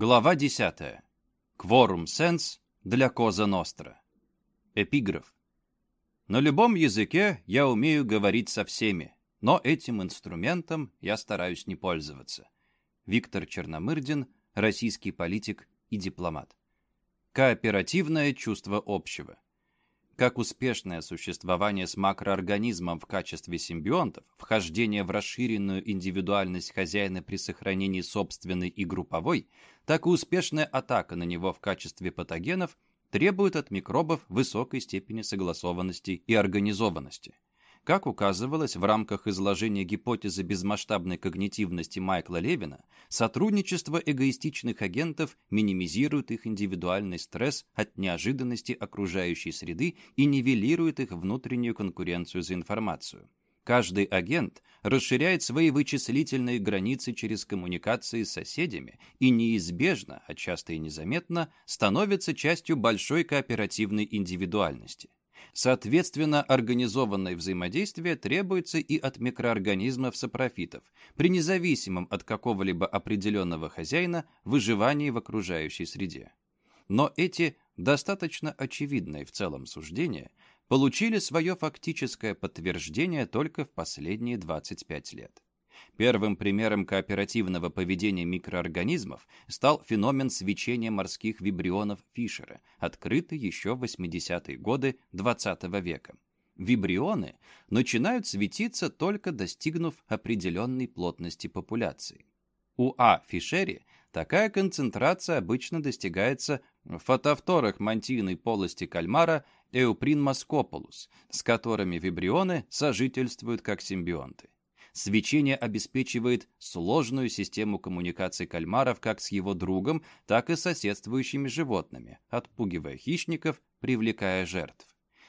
Глава 10. Кворум сенс для Коза Ностра. Эпиграф. На любом языке я умею говорить со всеми, но этим инструментом я стараюсь не пользоваться. Виктор Черномырдин, российский политик и дипломат. Кооперативное чувство общего. Как успешное существование с макроорганизмом в качестве симбионтов, вхождение в расширенную индивидуальность хозяина при сохранении собственной и групповой, так и успешная атака на него в качестве патогенов требует от микробов высокой степени согласованности и организованности. Как указывалось в рамках изложения гипотезы безмасштабной когнитивности Майкла Левина, сотрудничество эгоистичных агентов минимизирует их индивидуальный стресс от неожиданности окружающей среды и нивелирует их внутреннюю конкуренцию за информацию. Каждый агент расширяет свои вычислительные границы через коммуникации с соседями и неизбежно, а часто и незаметно, становится частью большой кооперативной индивидуальности. Соответственно, организованное взаимодействие требуется и от микроорганизмов-сапрофитов при независимом от какого-либо определенного хозяина выживании в окружающей среде. Но эти достаточно очевидные в целом суждения получили свое фактическое подтверждение только в последние 25 лет. Первым примером кооперативного поведения микроорганизмов стал феномен свечения морских вибрионов Фишера, открытый еще в 80-е годы XX -го века. Вибрионы начинают светиться, только достигнув определенной плотности популяции. У А. фишери такая концентрация обычно достигается в фотовторах мантийной полости кальмара Эуприн с которыми вибрионы сожительствуют как симбионты. Свечение обеспечивает сложную систему коммуникации кальмаров как с его другом, так и с соседствующими животными, отпугивая хищников, привлекая жертв.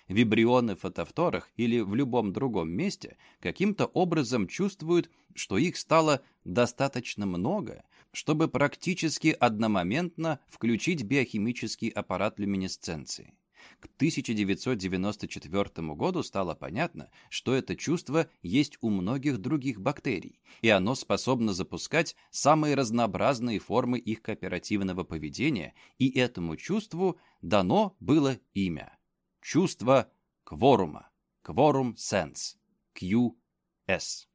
Вибрионы в фотовторах или в любом другом месте каким-то образом чувствуют, что их стало достаточно много, чтобы практически одномоментно включить биохимический аппарат люминесценции. К 1994 году стало понятно, что это чувство есть у многих других бактерий, и оно способно запускать самые разнообразные формы их кооперативного поведения, и этому чувству дано было имя. Чувство кворума. Quorum Sense. QS.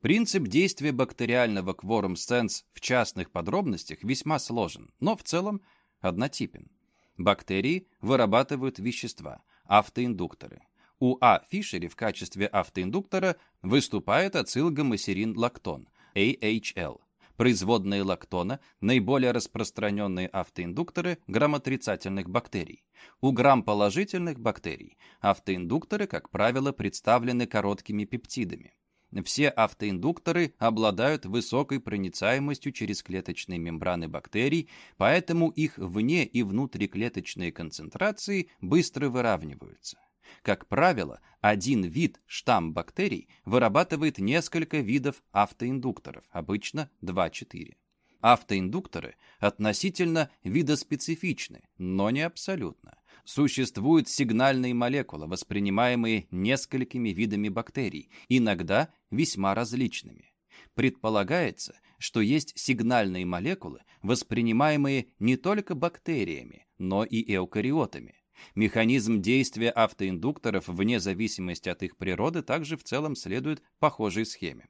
Принцип действия бактериального Quorum Sense в частных подробностях весьма сложен, но в целом однотипен. Бактерии вырабатывают вещества, автоиндукторы. У А. Фишери в качестве автоиндуктора выступает ацилгомасерин-лактон, AHL. Производные лактона – наиболее распространенные автоиндукторы грамотрицательных бактерий. У грамположительных бактерий автоиндукторы, как правило, представлены короткими пептидами. Все автоиндукторы обладают высокой проницаемостью через клеточные мембраны бактерий, поэтому их вне и внутриклеточные концентрации быстро выравниваются. Как правило, один вид, штамм бактерий, вырабатывает несколько видов автоиндукторов, обычно 2-4. Автоиндукторы относительно видоспецифичны, но не абсолютно существуют сигнальные молекулы, воспринимаемые несколькими видами бактерий, иногда весьма различными. Предполагается, что есть сигнальные молекулы, воспринимаемые не только бактериями, но и эукариотами. Механизм действия автоиндукторов вне зависимости от их природы также в целом следует похожей схеме.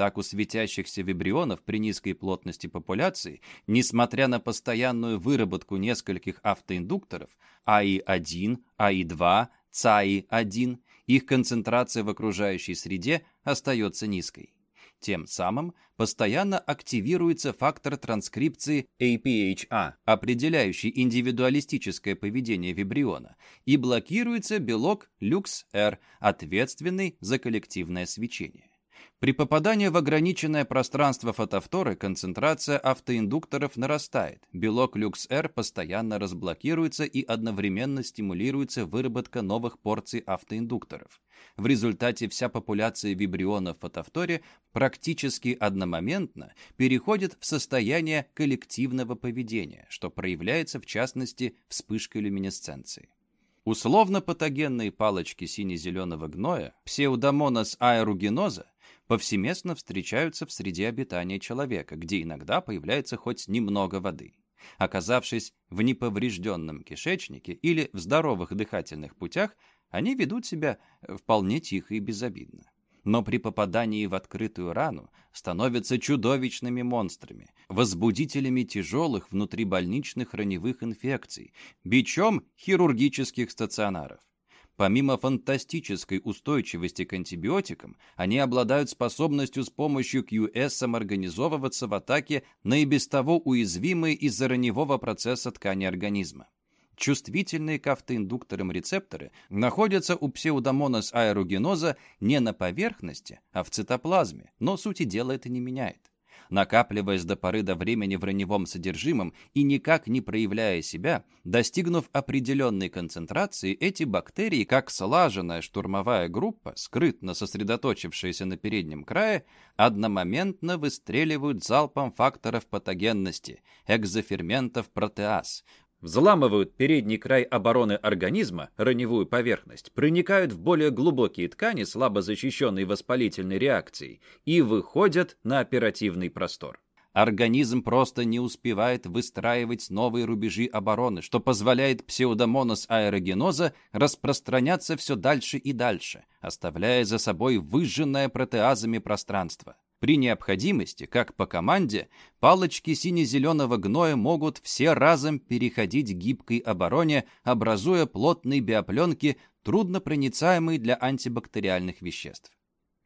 Так у светящихся вибрионов при низкой плотности популяции, несмотря на постоянную выработку нескольких автоиндукторов, АИ-1, АИ-2, ЦАИ-1, их концентрация в окружающей среде остается низкой. Тем самым постоянно активируется фактор транскрипции APHA, определяющий индивидуалистическое поведение вибриона, и блокируется белок LUX-R, ответственный за коллективное свечение. При попадании в ограниченное пространство фотофторы концентрация автоиндукторов нарастает. Белок LuxR постоянно разблокируется и одновременно стимулируется выработка новых порций автоиндукторов. В результате вся популяция вибрионов в фотофторе практически одномоментно переходит в состояние коллективного поведения, что проявляется в частности вспышкой люминесценции. Условно-патогенные палочки сине-зеленого гноя, псевдомонас аэругиноза, повсеместно встречаются в среде обитания человека, где иногда появляется хоть немного воды. Оказавшись в неповрежденном кишечнике или в здоровых дыхательных путях, они ведут себя вполне тихо и безобидно. Но при попадании в открытую рану становятся чудовищными монстрами, возбудителями тяжелых внутрибольничных раневых инфекций, бичом хирургических стационаров. Помимо фантастической устойчивости к антибиотикам, они обладают способностью с помощью QS самоорганизовываться в атаке на и без того уязвимые из-за раневого процесса ткани организма. Чувствительные к автоиндукторам рецепторы находятся у псевдомонас аэрогеноза не на поверхности, а в цитоплазме, но сути дела это не меняет накапливаясь до поры до времени в раневом содержимом и никак не проявляя себя, достигнув определенной концентрации, эти бактерии, как слаженная штурмовая группа, скрытно сосредоточившаяся на переднем крае, одномоментно выстреливают залпом факторов патогенности, экзоферментов протеаз, взламывают передний край обороны организма, раневую поверхность, проникают в более глубокие ткани, слабо защищенные воспалительной реакцией, и выходят на оперативный простор. Организм просто не успевает выстраивать новые рубежи обороны, что позволяет псевдомонос аэрогеноза распространяться все дальше и дальше, оставляя за собой выжженное протеазами пространство. При необходимости, как по команде, палочки сине-зеленого гноя могут все разом переходить гибкой обороне, образуя плотные биопленки, труднопроницаемые для антибактериальных веществ.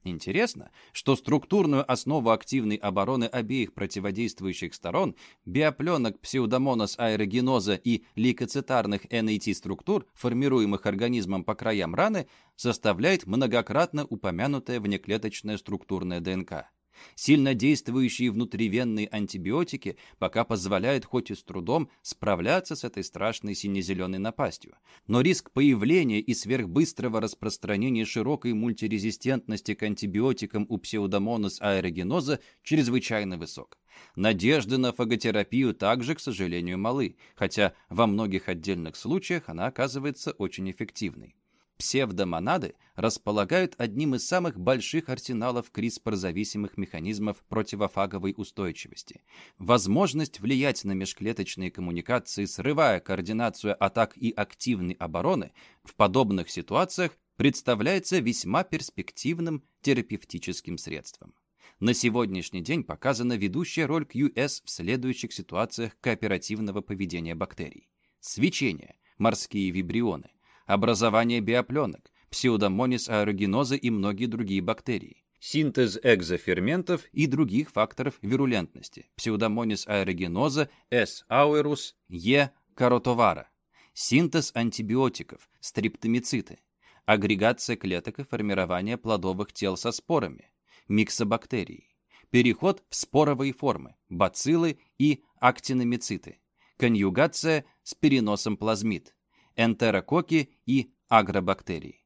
Интересно, что структурную основу активной обороны обеих противодействующих сторон, биопленок псевдомонос аэрогеноза и лейкоцитарных NAT-структур, формируемых организмом по краям раны, составляет многократно упомянутая внеклеточная структурная ДНК. Сильнодействующие внутривенные антибиотики пока позволяют хоть и с трудом справляться с этой страшной сине-зеленой напастью. Но риск появления и сверхбыстрого распространения широкой мультирезистентности к антибиотикам у псевдомонас аэрогеноза чрезвычайно высок. Надежды на фаготерапию также, к сожалению, малы, хотя во многих отдельных случаях она оказывается очень эффективной. Псевдомонады располагают одним из самых больших арсеналов CRISPR-зависимых механизмов противофаговой устойчивости. Возможность влиять на межклеточные коммуникации, срывая координацию атак и активной обороны, в подобных ситуациях представляется весьма перспективным терапевтическим средством. На сегодняшний день показана ведущая роль QS в следующих ситуациях кооперативного поведения бактерий. Свечение, морские вибрионы, образование биопленок, псевдомонис аэрогеноза и многие другие бактерии, синтез экзоферментов и других факторов вирулентности, псевдомонис аэрогеноза, S. aureus, E. каротовара, синтез антибиотиков, стриптомициты, агрегация клеток и формирование плодовых тел со спорами, миксобактерии, переход в споровые формы, бациллы и актиномициты, конъюгация с переносом плазмид, энтерококи и агробактерии.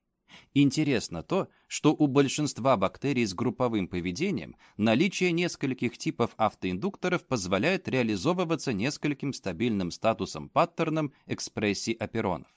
Интересно то, что у большинства бактерий с групповым поведением наличие нескольких типов автоиндукторов позволяет реализовываться нескольким стабильным статусом-паттерном экспрессии аперонов.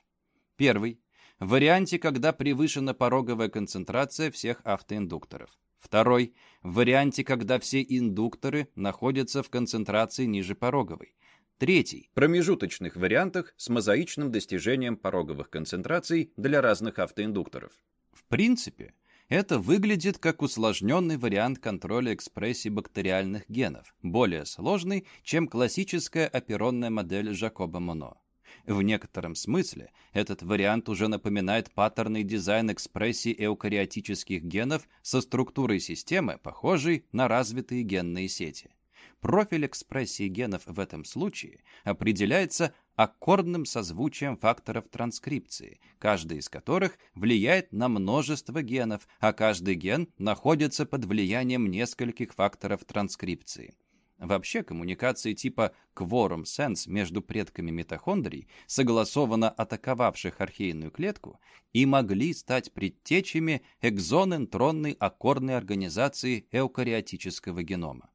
Первый – в варианте, когда превышена пороговая концентрация всех автоиндукторов. Второй – в варианте, когда все индукторы находятся в концентрации ниже пороговой. Третий – промежуточных вариантах с мозаичным достижением пороговых концентраций для разных автоиндукторов. В принципе, это выглядит как усложненный вариант контроля экспрессии бактериальных генов, более сложный, чем классическая оперонная модель Жакоба Моно. В некотором смысле этот вариант уже напоминает паттерный дизайн экспрессии эукариотических генов со структурой системы, похожей на развитые генные сети. Профиль экспрессии генов в этом случае определяется аккордным созвучием факторов транскрипции, каждый из которых влияет на множество генов, а каждый ген находится под влиянием нескольких факторов транскрипции. Вообще, коммуникации типа quorum sense между предками митохондрий, согласованно атаковавших архейную клетку, и могли стать предтечами экзонентронной аккордной организации эукариотического генома.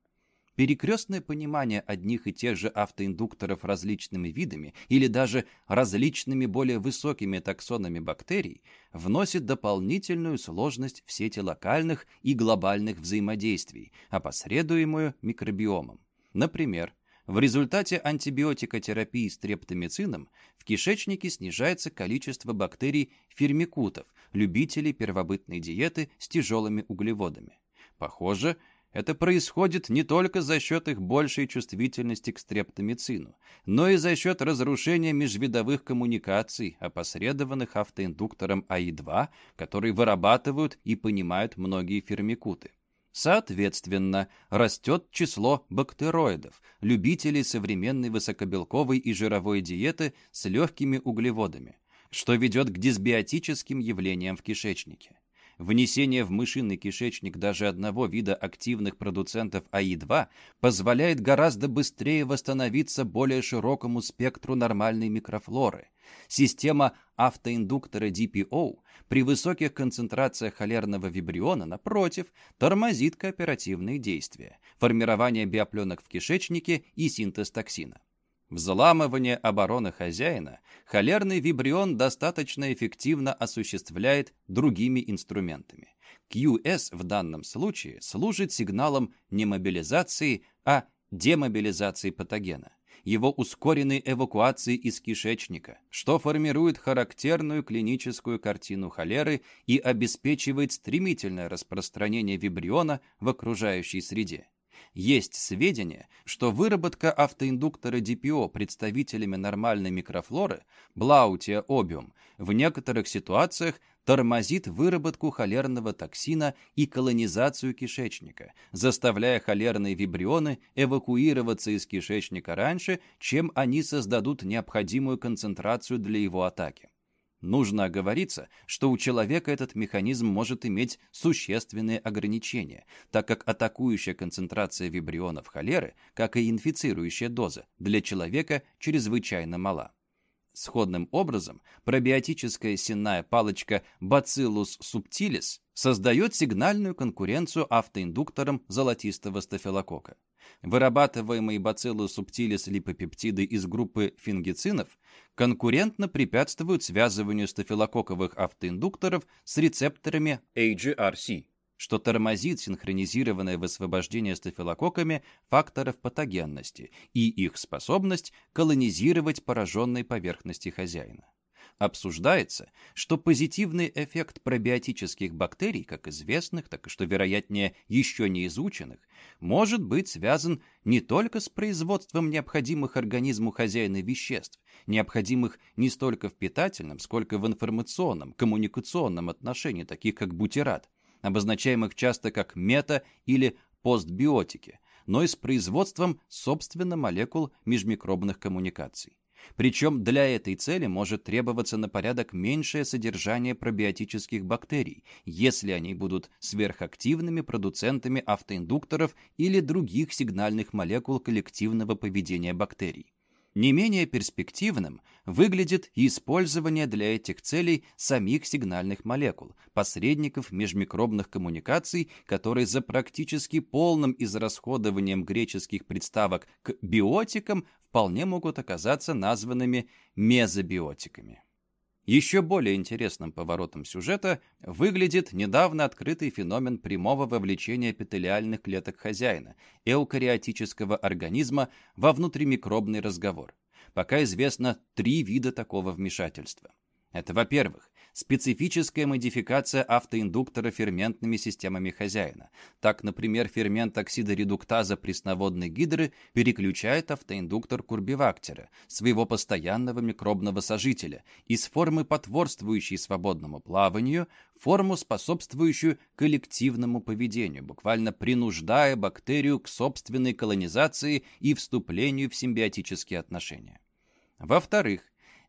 Перекрестное понимание одних и тех же автоиндукторов различными видами или даже различными более высокими таксонами бактерий вносит дополнительную сложность в сети локальных и глобальных взаимодействий, опосредуемую микробиомом. Например, В результате антибиотикотерапии с трептомицином в кишечнике снижается количество бактерий фермикутов, любителей первобытной диеты с тяжелыми углеводами. Похоже, это происходит не только за счет их большей чувствительности к стрептомицину, но и за счет разрушения межвидовых коммуникаций, опосредованных автоиндуктором АИ-2, который вырабатывают и понимают многие фермикуты. Соответственно, растет число бактероидов, любителей современной высокобелковой и жировой диеты с легкими углеводами, что ведет к дисбиотическим явлениям в кишечнике. Внесение в мышиный кишечник даже одного вида активных продуцентов АИ-2 позволяет гораздо быстрее восстановиться более широкому спектру нормальной микрофлоры. Система автоиндуктора DPO при высоких концентрациях холерного вибриона, напротив, тормозит кооперативные действия, формирование биопленок в кишечнике и синтез токсина. Взламывание обороны хозяина холерный вибрион достаточно эффективно осуществляет другими инструментами. QS в данном случае служит сигналом не мобилизации, а демобилизации патогена, его ускоренной эвакуации из кишечника, что формирует характерную клиническую картину холеры и обеспечивает стремительное распространение вибриона в окружающей среде. Есть сведения, что выработка автоиндуктора DPO представителями нормальной микрофлоры, Блаутия обиум, в некоторых ситуациях тормозит выработку холерного токсина и колонизацию кишечника, заставляя холерные вибрионы эвакуироваться из кишечника раньше, чем они создадут необходимую концентрацию для его атаки. Нужно оговориться, что у человека этот механизм может иметь существенные ограничения, так как атакующая концентрация вибрионов холеры, как и инфицирующая доза, для человека чрезвычайно мала. Сходным образом, пробиотическая сенная палочка Bacillus subtilis создает сигнальную конкуренцию автоиндукторам золотистого стафилококка. Вырабатываемые Bacillus subtilis липопептиды из группы фингицинов конкурентно препятствуют связыванию стафилококковых автоиндукторов с рецепторами AGRC, что тормозит синхронизированное высвобождение стафилококками факторов патогенности и их способность колонизировать пораженные поверхности хозяина. Обсуждается, что позитивный эффект пробиотических бактерий, как известных, так и, что вероятнее, еще не изученных, может быть связан не только с производством необходимых организму хозяина веществ, необходимых не столько в питательном, сколько в информационном, коммуникационном отношении, таких как бутират, обозначаемых часто как мета- или постбиотики, но и с производством, собственно, молекул межмикробных коммуникаций. Причем для этой цели может требоваться на порядок меньшее содержание пробиотических бактерий, если они будут сверхактивными продуцентами автоиндукторов или других сигнальных молекул коллективного поведения бактерий. Не менее перспективным выглядит использование для этих целей самих сигнальных молекул, посредников межмикробных коммуникаций, которые за практически полным израсходованием греческих приставок к биотикам вполне могут оказаться названными мезобиотиками. Еще более интересным поворотом сюжета выглядит недавно открытый феномен прямого вовлечения эпителиальных клеток хозяина, эукариотического организма, во внутримикробный разговор. Пока известно три вида такого вмешательства. Это, во-первых, специфическая модификация автоиндуктора ферментными системами хозяина. Так, например, фермент оксидоредуктаза пресноводной гидры переключает автоиндуктор курбивактера, своего постоянного микробного сожителя, из формы потворствующей свободному плаванию форму, способствующую коллективному поведению, буквально принуждая бактерию к собственной колонизации и вступлению в симбиотические отношения. Во-вторых,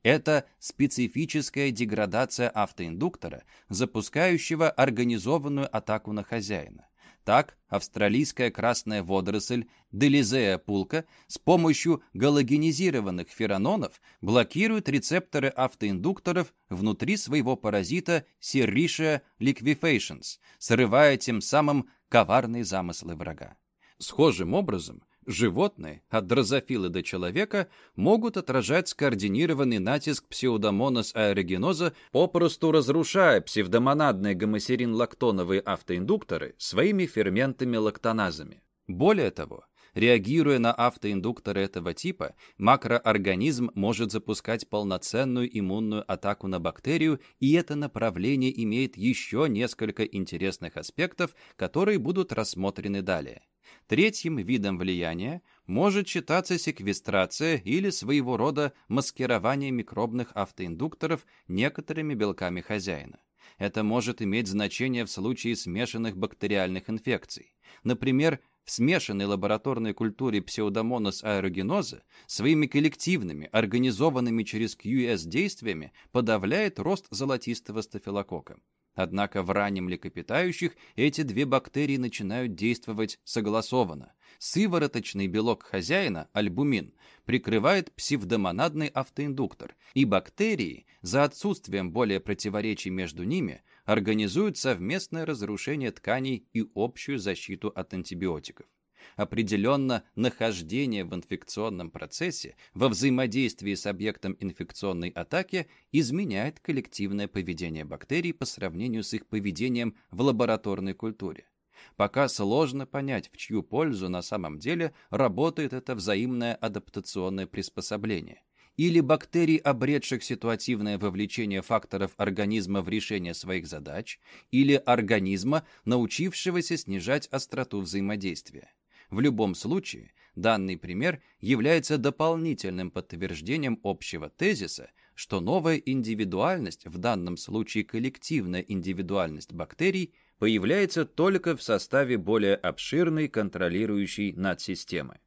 это специфическая деградация автоиндуктора, запускающего организованную атаку на хозяина. Так, австралийская красная водоросль Делизея пулка с помощью галогенизированных ферононов блокирует рецепторы автоиндукторов внутри своего паразита Serratia liquefaciens, срывая тем самым коварные замыслы врага. Схожим образом, Животные, от дрозофила до человека, могут отражать скоординированный натиск псевдомонос аэрогеноза, попросту разрушая псевдомонадные гомосерин-лактоновые автоиндукторы своими ферментами-лактоназами. Более того, Реагируя на автоиндукторы этого типа, макроорганизм может запускать полноценную иммунную атаку на бактерию, и это направление имеет еще несколько интересных аспектов, которые будут рассмотрены далее. Третьим видом влияния может считаться секвестрация или своего рода маскирование микробных автоиндукторов некоторыми белками хозяина. Это может иметь значение в случае смешанных бактериальных инфекций. Например, в смешанной лабораторной культуре псевдомонас аэрогеноза своими коллективными, организованными через QS действиями подавляет рост золотистого стафилококка. Однако в раннем млекопитающих эти две бактерии начинают действовать согласованно. Сывороточный белок хозяина, альбумин, прикрывает псевдомонадный автоиндуктор, и бактерии, за отсутствием более противоречий между ними, организуют совместное разрушение тканей и общую защиту от антибиотиков. Определенно, нахождение в инфекционном процессе во взаимодействии с объектом инфекционной атаки изменяет коллективное поведение бактерий по сравнению с их поведением в лабораторной культуре. Пока сложно понять, в чью пользу на самом деле работает это взаимное адаптационное приспособление. Или бактерий, обретших ситуативное вовлечение факторов организма в решение своих задач, или организма, научившегося снижать остроту взаимодействия. В любом случае, данный пример является дополнительным подтверждением общего тезиса, что новая индивидуальность, в данном случае коллективная индивидуальность бактерий, появляется только в составе более обширной контролирующей надсистемы.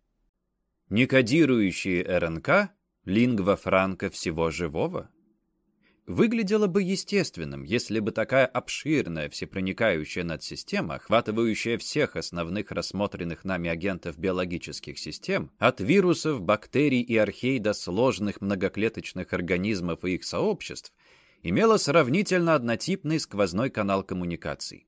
Некодирующие РНК – лингва франка всего живого – выглядело бы естественным, если бы такая обширная, всепроникающая надсистема, охватывающая всех основных рассмотренных нами агентов биологических систем, от вирусов, бактерий и архей до сложных многоклеточных организмов и их сообществ, имела сравнительно однотипный сквозной канал коммуникаций.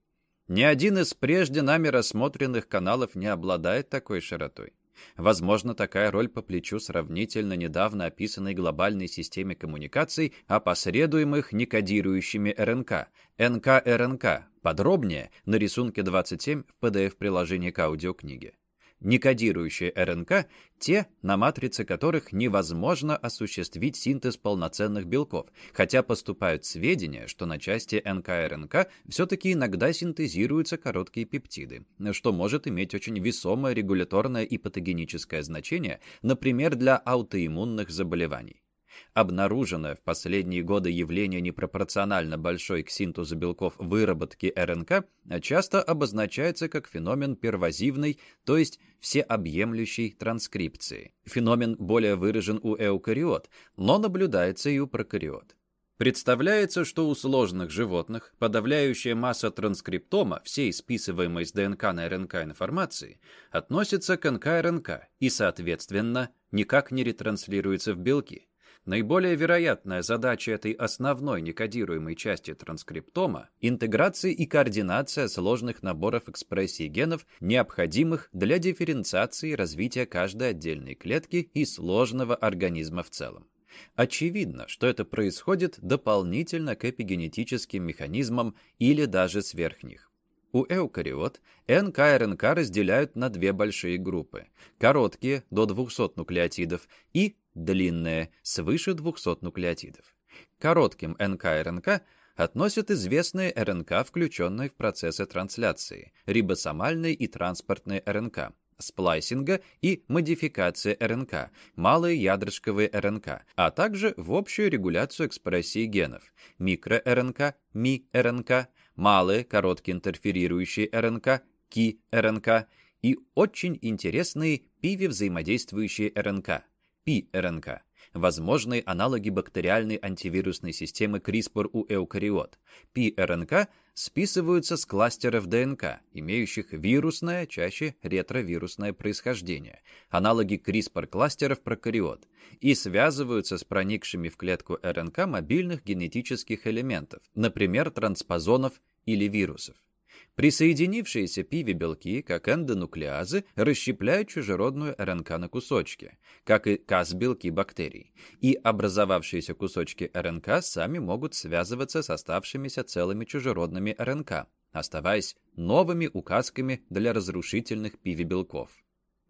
Ни один из прежде нами рассмотренных каналов не обладает такой широтой. Возможно, такая роль по плечу сравнительно недавно описанной глобальной системе коммуникаций, опосредуемых некодирующими РНК, НК-РНК, подробнее на рисунке 27 в PDF-приложении к аудиокниге. Некодирующие РНК – те, на матрице которых невозможно осуществить синтез полноценных белков, хотя поступают сведения, что на части НК-РНК все-таки иногда синтезируются короткие пептиды, что может иметь очень весомое регуляторное и патогеническое значение, например, для аутоиммунных заболеваний. Обнаруженное в последние годы явление непропорционально большой к синтезу белков выработки РНК часто обозначается как феномен первозивной, то есть всеобъемлющей транскрипции. Феномен более выражен у эукариот, но наблюдается и у прокариот. Представляется, что у сложных животных подавляющая масса транскриптома всей списываемой с ДНК на РНК информации относится к НК-РНК и, соответственно, никак не ретранслируется в белки. Наиболее вероятная задача этой основной некодируемой части транскриптома – интеграция и координация сложных наборов экспрессии генов, необходимых для дифференциации и развития каждой отдельной клетки и сложного организма в целом. Очевидно, что это происходит дополнительно к эпигенетическим механизмам или даже сверх них. У эукариот НК и РНК разделяют на две большие группы – короткие, до 200 нуклеотидов, и длинные, свыше 200 нуклеотидов. Коротким НК и РНК относят известные РНК, включенные в процессы трансляции, рибосомальные и транспортные РНК, сплайсинга и модификации РНК, малые ядрышковые РНК, а также в общую регуляцию экспрессии генов, микро-РНК, ми-РНК, малые короткие интерферирующие РНК, ки-РНК и очень интересные пиви-взаимодействующие РНК, пи-РНК, возможные аналоги бактериальной антивирусной системы CRISPR у эукариот. пи-РНК списываются с кластеров ДНК, имеющих вирусное, чаще ретровирусное происхождение, аналоги CRISPR-кластеров прокариот, и связываются с проникшими в клетку РНК мобильных генетических элементов, например, транспозонов или вирусов. Присоединившиеся пиви-белки, как эндонуклеазы, расщепляют чужеродную РНК на кусочки, как и каз-белки бактерий, и образовавшиеся кусочки РНК сами могут связываться с оставшимися целыми чужеродными РНК, оставаясь новыми указками для разрушительных пиви-белков.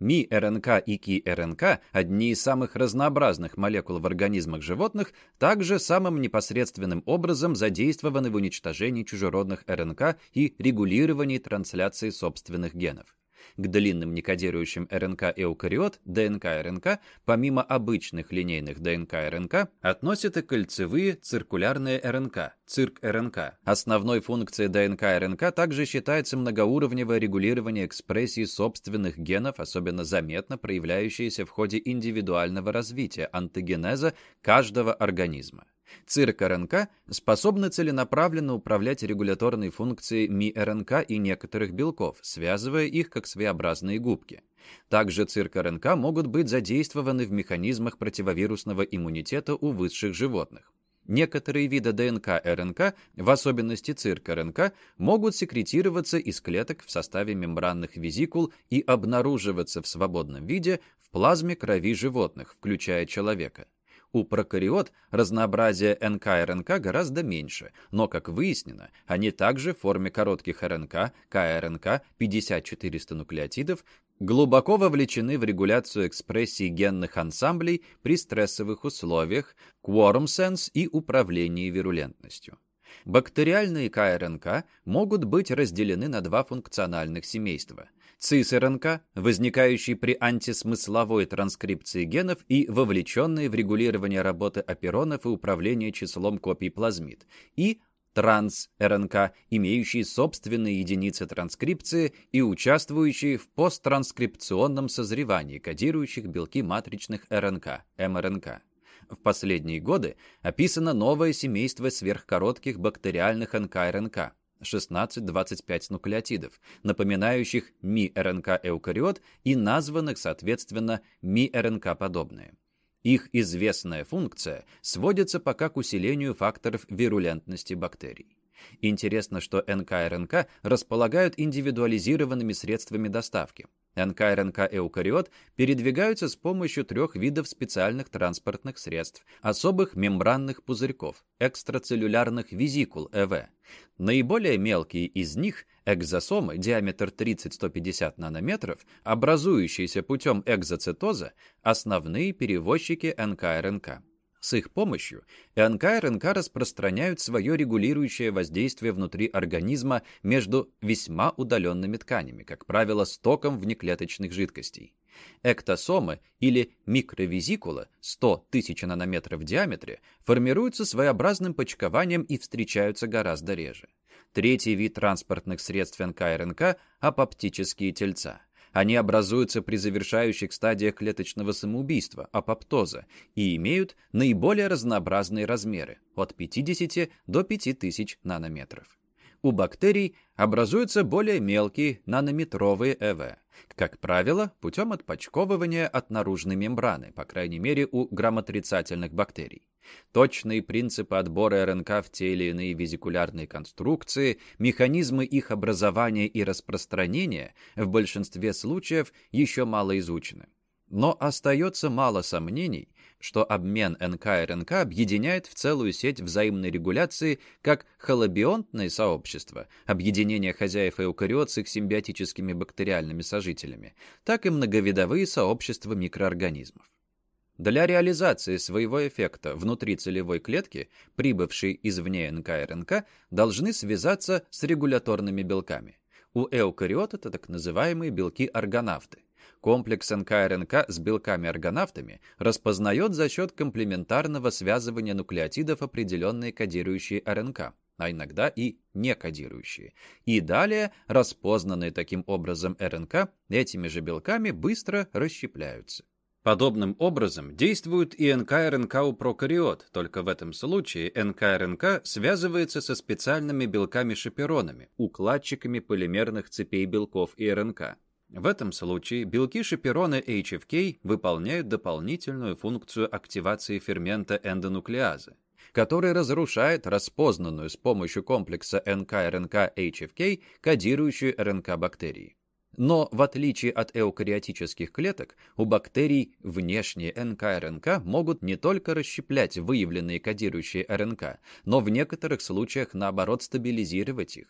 МИ-РНК и КИ-РНК, одни из самых разнообразных молекул в организмах животных, также самым непосредственным образом задействованы в уничтожении чужеродных РНК и регулировании трансляции собственных генов. К длинным некодирующим РНК-эукариот, ДНК-РНК, помимо обычных линейных ДНК-РНК, относят и кольцевые циркулярные РНК, ЦИРК-РНК. Основной функцией ДНК-РНК также считается многоуровневое регулирование экспрессии собственных генов, особенно заметно проявляющееся в ходе индивидуального развития антогенеза каждого организма. ЦиркРНК способны целенаправленно управлять регуляторной функцией миРНК и некоторых белков, связывая их как своеобразные губки. Также циркРНК могут быть задействованы в механизмах противовирусного иммунитета у высших животных. Некоторые виды днкРНК, в особенности циркРНК, могут секретироваться из клеток в составе мембранных везикул и обнаруживаться в свободном виде в плазме крови животных, включая человека. У прокариот разнообразие НК и РНК гораздо меньше, но, как выяснено, они также в форме коротких РНК, КРНК, 50-400 нуклеотидов, глубоко вовлечены в регуляцию экспрессии генных ансамблей при стрессовых условиях, quorum sense и управлении вирулентностью. Бактериальные КРНК могут быть разделены на два функциональных семейства – ЦИС-РНК, возникающий при антисмысловой транскрипции генов и вовлеченные в регулирование работы оперонов и управление числом копий плазмид, и транс-РНК, имеющие собственные единицы транскрипции и участвующие в посттранскрипционном созревании кодирующих белки матричных РНК, МРНК. В последние годы описано новое семейство сверхкоротких бактериальных НК-РНК, 16-25 нуклеотидов, напоминающих ми-РНК-эукариот и названных, соответственно, ми-РНК-подобные. Их известная функция сводится пока к усилению факторов вирулентности бактерий. Интересно, что НК-РНК располагают индивидуализированными средствами доставки. НК-РНК эукариот передвигаются с помощью трех видов специальных транспортных средств, особых мембранных пузырьков, экстрацеллюлярных визикул ЭВ. Наиболее мелкие из них, экзосомы, диаметр 30-150 нанометров, образующиеся путем экзоцитоза, основные перевозчики НК-РНК. С их помощью НК и РНК распространяют свое регулирующее воздействие внутри организма между весьма удаленными тканями, как правило, стоком внеклеточных жидкостей. Эктосомы или микровизикула 100 тысяч нанометров в диаметре формируются своеобразным почкованием и встречаются гораздо реже. Третий вид транспортных средств НК и РНК – апоптические тельца – они образуются при завершающих стадиях клеточного самоубийства, апоптоза, и имеют наиболее разнообразные размеры – от 50 до 5000 нанометров. У бактерий образуются более мелкие нанометровые ЭВ, как правило, путем отпочковывания от наружной мембраны, по крайней мере у грамотрицательных бактерий. Точные принципы отбора РНК в те или иные визикулярные конструкции, механизмы их образования и распространения в большинстве случаев еще мало изучены. Но остается мало сомнений, что обмен НК и РНК объединяет в целую сеть взаимной регуляции как холобионтное сообщество, объединение хозяев эукариот с их симбиотическими бактериальными сожителями, так и многовидовые сообщества микроорганизмов. Для реализации своего эффекта внутри целевой клетки, прибывшие извне НК и РНК, должны связаться с регуляторными белками. У эукариот это так называемые белки-органавты. Комплекс НК-РНК с белками-органавтами распознает за счет комплементарного связывания нуклеотидов определенные кодирующие РНК, а иногда и некодирующие. И далее распознанные таким образом РНК этими же белками быстро расщепляются. Подобным образом действует и НК-РНК у прокариот, только в этом случае НК-РНК связывается со специальными белками-шаперонами, укладчиками полимерных цепей белков и РНК. В этом случае белки-шапероны HFK выполняют дополнительную функцию активации фермента эндонуклеазы, который разрушает распознанную с помощью комплекса НК-РНК HFK кодирующую РНК бактерии. Но в отличие от эукариотических клеток, у бактерий внешние НК-РНК могут не только расщеплять выявленные кодирующие РНК, но в некоторых случаях наоборот стабилизировать их.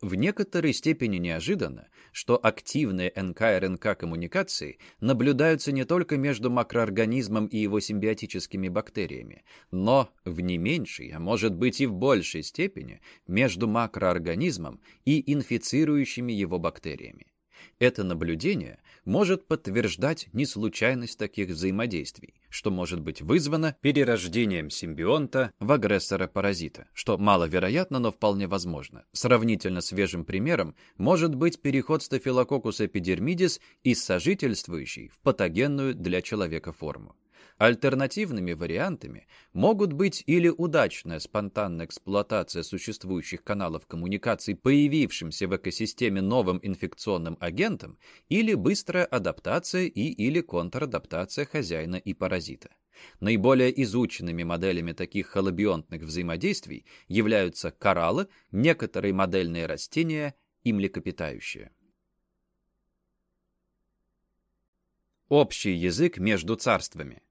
В некоторой степени неожиданно, что активные НК-РНК коммуникации наблюдаются не только между макроорганизмом и его симбиотическими бактериями, но в не меньшей, а может быть и в большей степени, между макроорганизмом и инфицирующими его бактериями. Это наблюдение может подтверждать неслучайность таких взаимодействий, что может быть вызвано перерождением симбионта в агрессора-паразита, что маловероятно, но вполне возможно. Сравнительно свежим примером может быть переход стафилококуса эпидермидис из сожительствующей в патогенную для человека форму. Альтернативными вариантами могут быть или удачная спонтанная эксплуатация существующих каналов коммуникаций появившимся в экосистеме новым инфекционным агентом, или быстрая адаптация и или контрадаптация хозяина и паразита. Наиболее изученными моделями таких холобионтных взаимодействий являются кораллы, некоторые модельные растения и млекопитающие. Общий язык между царствами –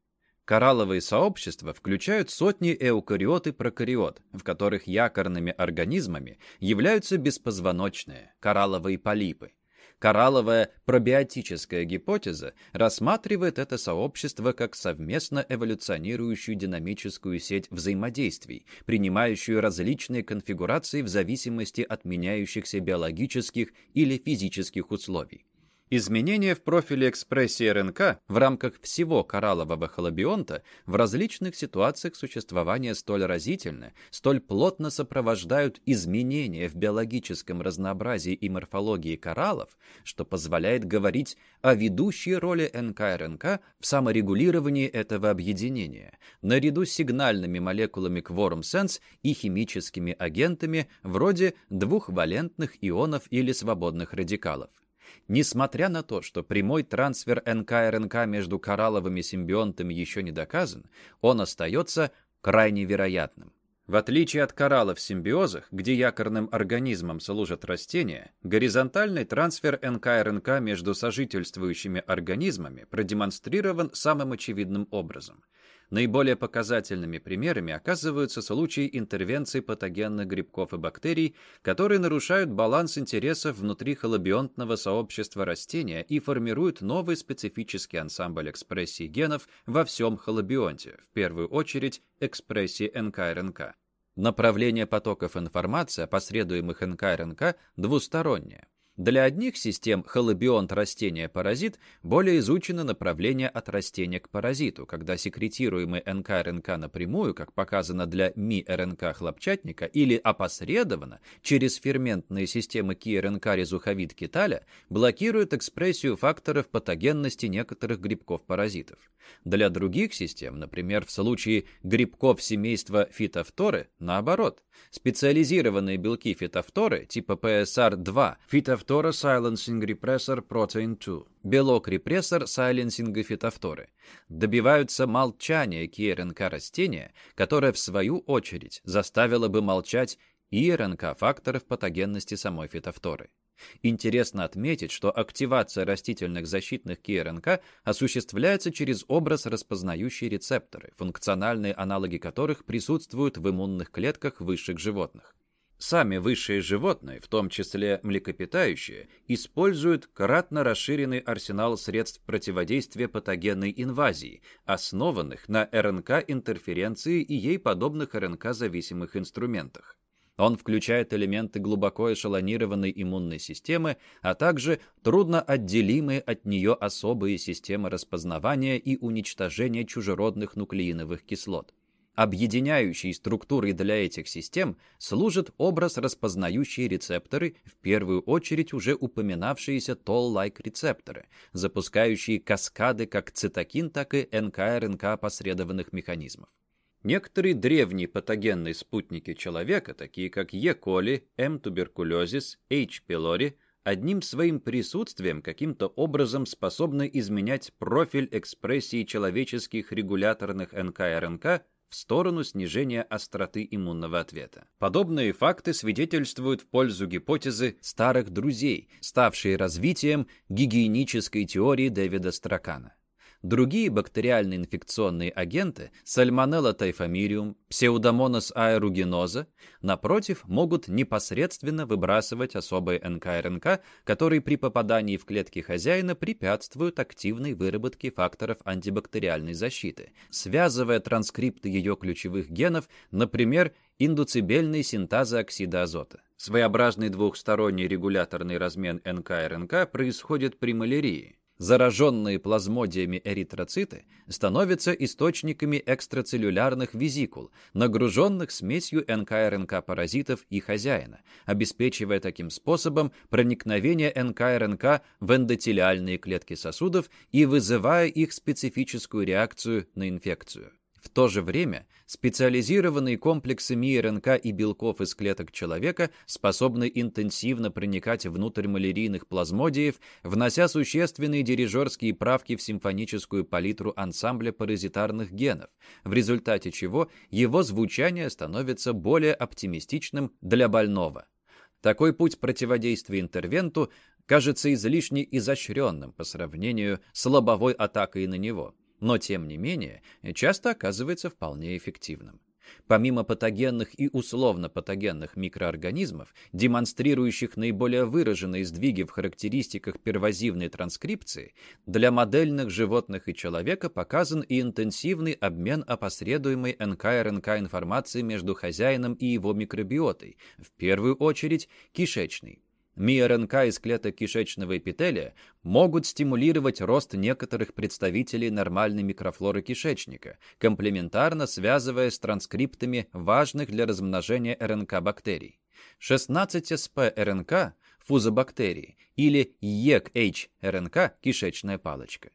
Коралловые сообщества включают сотни эукариот и прокариот, в которых якорными организмами являются беспозвоночные, коралловые полипы. Коралловая пробиотическая гипотеза рассматривает это сообщество как совместно эволюционирующую динамическую сеть взаимодействий, принимающую различные конфигурации в зависимости от меняющихся биологических или физических условий. Изменения в профиле экспрессии РНК в рамках всего кораллового холобионта в различных ситуациях существования столь разительны, столь плотно сопровождают изменения в биологическом разнообразии и морфологии кораллов, что позволяет говорить о ведущей роли НК-РНК в саморегулировании этого объединения, наряду с сигнальными молекулами Quorum-Sense и химическими агентами вроде двухвалентных ионов или свободных радикалов. Несмотря на то, что прямой трансфер НК-РНК между коралловыми симбионтами еще не доказан, он остается крайне вероятным. В отличие от кораллов в симбиозах, где якорным организмом служат растения, горизонтальный трансфер НК-РНК между сожительствующими организмами продемонстрирован самым очевидным образом – Наиболее показательными примерами оказываются случаи интервенции патогенных грибков и бактерий, которые нарушают баланс интересов внутри холобионтного сообщества растения и формируют новый специфический ансамбль экспрессии генов во всем холобионте, в первую очередь экспрессии НКРНК. Направление потоков информации, опосредуемых НКРНК, двустороннее. Для одних систем холобионт растения-паразит более изучено направление от растения к паразиту, когда секретируемый НК-РНК напрямую, как показано для МИ-РНК хлопчатника, или опосредованно через ферментные системы КИ-РНК резуховид блокирует экспрессию факторов патогенности некоторых грибков-паразитов. Для других систем, например, в случае грибков семейства фитофторы, наоборот, специализированные белки фитофторы типа PSR2, фитофтора Silencing Repressor Protein 2, белок-репрессор сайленсинга фитофторы, добиваются молчания КРНК растения, которое, в свою очередь, заставило бы молчать и РНК факторов патогенности самой фитофторы. Интересно отметить, что активация растительных защитных КРНК осуществляется через образ распознающие рецепторы, функциональные аналоги которых присутствуют в иммунных клетках высших животных. Сами высшие животные, в том числе млекопитающие, используют кратно расширенный арсенал средств противодействия патогенной инвазии, основанных на РНК-интерференции и ей подобных РНК-зависимых инструментах. Он включает элементы глубоко эшелонированной иммунной системы, а также трудно отделимые от нее особые системы распознавания и уничтожения чужеродных нуклеиновых кислот. Объединяющей структурой для этих систем служит образ распознающие рецепторы, в первую очередь уже упоминавшиеся toll-like рецепторы, запускающие каскады как цитокин, так и НК-РНК опосредованных механизмов. Некоторые древние патогенные спутники человека, такие как Е. коли, М. туберкулезис, H. пилори, одним своим присутствием каким-то образом способны изменять профиль экспрессии человеческих регуляторных НК-РНК в сторону снижения остроты иммунного ответа. Подобные факты свидетельствуют в пользу гипотезы старых друзей, ставшей развитием гигиенической теории Дэвида Стракана. Другие бактериальные инфекционные агенты, сальмонелла тайфомириум, псевдомонас аэрuginosa, напротив, могут непосредственно выбрасывать особые НКРНК, которые при попадании в клетки хозяина препятствуют активной выработке факторов антибактериальной защиты, связывая транскрипты ее ключевых генов, например, индуцибельной синтаза оксида азота. Своеобразный двухсторонний регуляторный размен НКРНК происходит при малярии. Зараженные плазмодиями эритроциты становятся источниками экстрацеллюлярных визикул, нагруженных смесью НКРНК паразитов и хозяина, обеспечивая таким способом проникновение НКРНК в эндотелиальные клетки сосудов и вызывая их специфическую реакцию на инфекцию. В то же время специализированные комплексы МИРНК и белков из клеток человека способны интенсивно проникать внутрь малярийных плазмодиев, внося существенные дирижерские правки в симфоническую палитру ансамбля паразитарных генов, в результате чего его звучание становится более оптимистичным для больного. Такой путь противодействия интервенту кажется излишне изощренным по сравнению с лобовой атакой на него – но тем не менее часто оказывается вполне эффективным. Помимо патогенных и условно-патогенных микроорганизмов, демонстрирующих наиболее выраженные сдвиги в характеристиках первозивной транскрипции, для модельных животных и человека показан и интенсивный обмен опосредуемой НК-РНК информацией между хозяином и его микробиотой, в первую очередь кишечной. МиРНК из клеток кишечного эпителия могут стимулировать рост некоторых представителей нормальной микрофлоры кишечника, комплементарно связывая с транскриптами важных для размножения РНК бактерий. 16S рРНК фузобактерии или yegH мРНК кишечная палочка.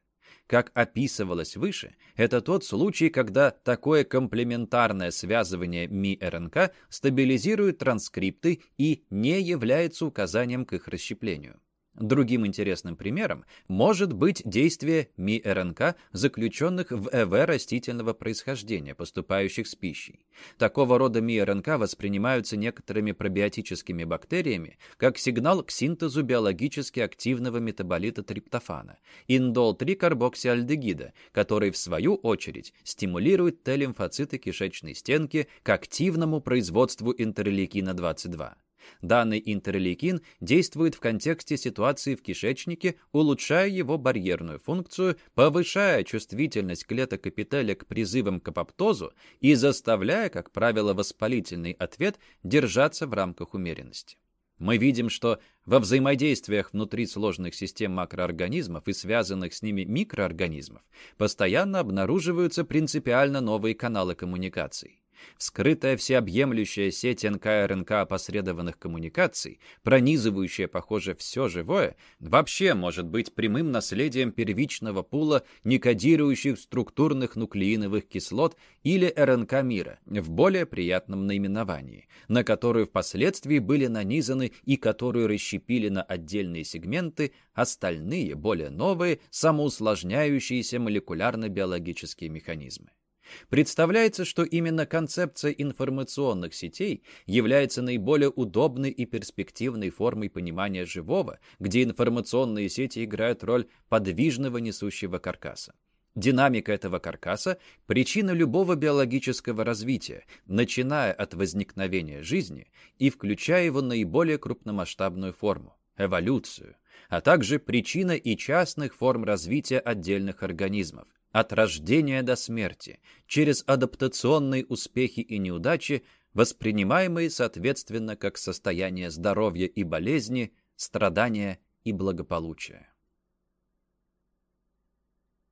Как описывалось выше, это тот случай, когда такое комплементарное связывание миРНК стабилизирует транскрипты и не является указанием к их расщеплению. Другим интересным примером может быть действие МИ-РНК, заключенных в ЭВ растительного происхождения, поступающих с пищей. Такого рода МИ-РНК воспринимаются некоторыми пробиотическими бактериями как сигнал к синтезу биологически активного метаболита триптофана, индол-3-карбоксиальдегида, который, в свою очередь, стимулирует Т-лимфоциты кишечной стенки к активному производству интерлейкина-22. Данный интерлейкин действует в контексте ситуации в кишечнике, улучшая его барьерную функцию, повышая чувствительность клеток эпителия к призывам к апоптозу и заставляя, как правило, воспалительный ответ держаться в рамках умеренности. Мы видим, что во взаимодействиях внутри сложных систем макроорганизмов и связанных с ними микроорганизмов постоянно обнаруживаются принципиально новые каналы коммуникаций. Вскрытая всеобъемлющая сеть НК-РНК опосредованных коммуникаций, пронизывающая, похоже, все живое, вообще может быть прямым наследием первичного пула некодирующих структурных нуклеиновых кислот или РНК мира в более приятном наименовании, на которую впоследствии были нанизаны и которую расщепили на отдельные сегменты остальные, более новые, самоусложняющиеся молекулярно-биологические механизмы. Представляется, что именно концепция информационных сетей является наиболее удобной и перспективной формой понимания живого, где информационные сети играют роль подвижного несущего каркаса. Динамика этого каркаса – причина любого биологического развития, начиная от возникновения жизни и включая его наиболее крупномасштабную форму – эволюцию, а также причина и частных форм развития отдельных организмов – от рождения до смерти, через адаптационные успехи и неудачи, воспринимаемые соответственно как состояние здоровья и болезни, страдания и благополучия.